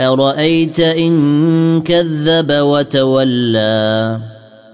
ارايت ان كذب وتولى